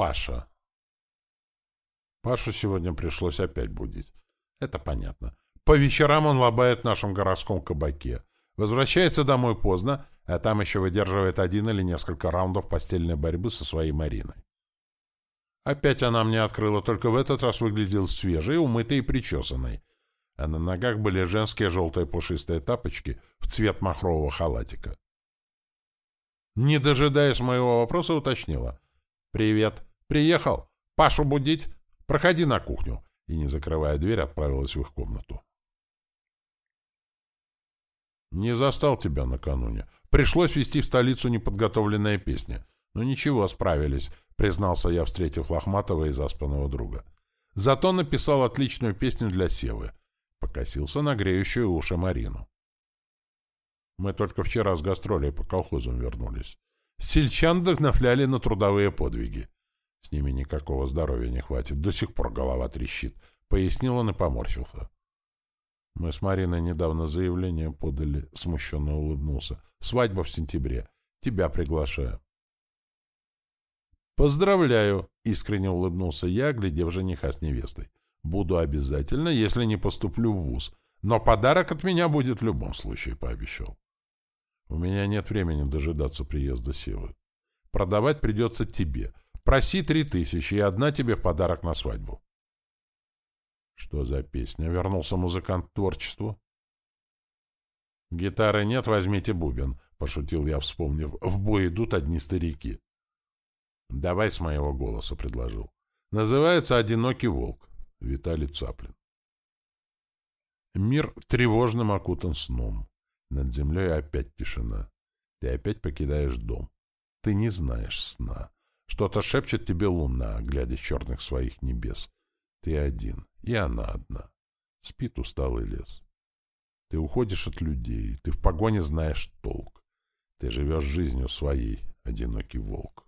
Паша. Пашу сегодня пришлось опять будить. Это понятно. По вечерам он лобает в нашем городском кабаке. Возвращается домой поздно, а там еще выдерживает один или несколько раундов постельной борьбы со своей Мариной. Опять она мне открыла, только в этот раз выглядел свежей, умытой и причесанной. А на ногах были женские желтые пушистые тапочки в цвет махрового халатика. Не дожидаясь моего вопроса, уточнила. «Привет. Приехал? Пашу будить? Проходи на кухню». И, не закрывая дверь, отправилась в их комнату. «Не застал тебя накануне. Пришлось вести в столицу неподготовленные песни. Но ничего, справились», — признался я, встретив Лохматова и заспанного друга. «Зато написал отличную песню для Севы». Покосился на греющую уши Марину. Мы только вчера с гастролей по колхозам вернулись. Сельчан вдохновляли на трудовые подвиги. С ними никакого здоровья не хватит, до сих пор голова трещит, — пояснил он и поморщился. Мы с Мариной недавно заявление подали, — смущенно улыбнулся. Свадьба в сентябре. Тебя приглашаю. «Поздравляю!» — искренне улыбнулся я, глядев жениха с невестой. «Буду обязательно, если не поступлю в вуз. Но подарок от меня будет в любом случае», — пообещал. У меня нет времени дожидаться приезда Севы. Продавать придется тебе. Проси три тысячи, и одна тебе в подарок на свадьбу. Что за песня? Вернулся музыкант к творчеству. Гитары нет, возьмите бубен, пошутил я, вспомнив. В бой идут одни старики. Давай с моего голоса, предложил. Называется «Одинокий волк». Виталий Цаплин. Мир тревожным окутан сном. Над землей опять тишина. Ты опять покидаешь дом. Ты не знаешь сна. Что-то шепчет тебе луна, глядя с черных своих небес. Ты один, и она одна. Спит усталый лес. Ты уходишь от людей, ты в погоне знаешь толк. Ты живешь жизнью своей, одинокий волк.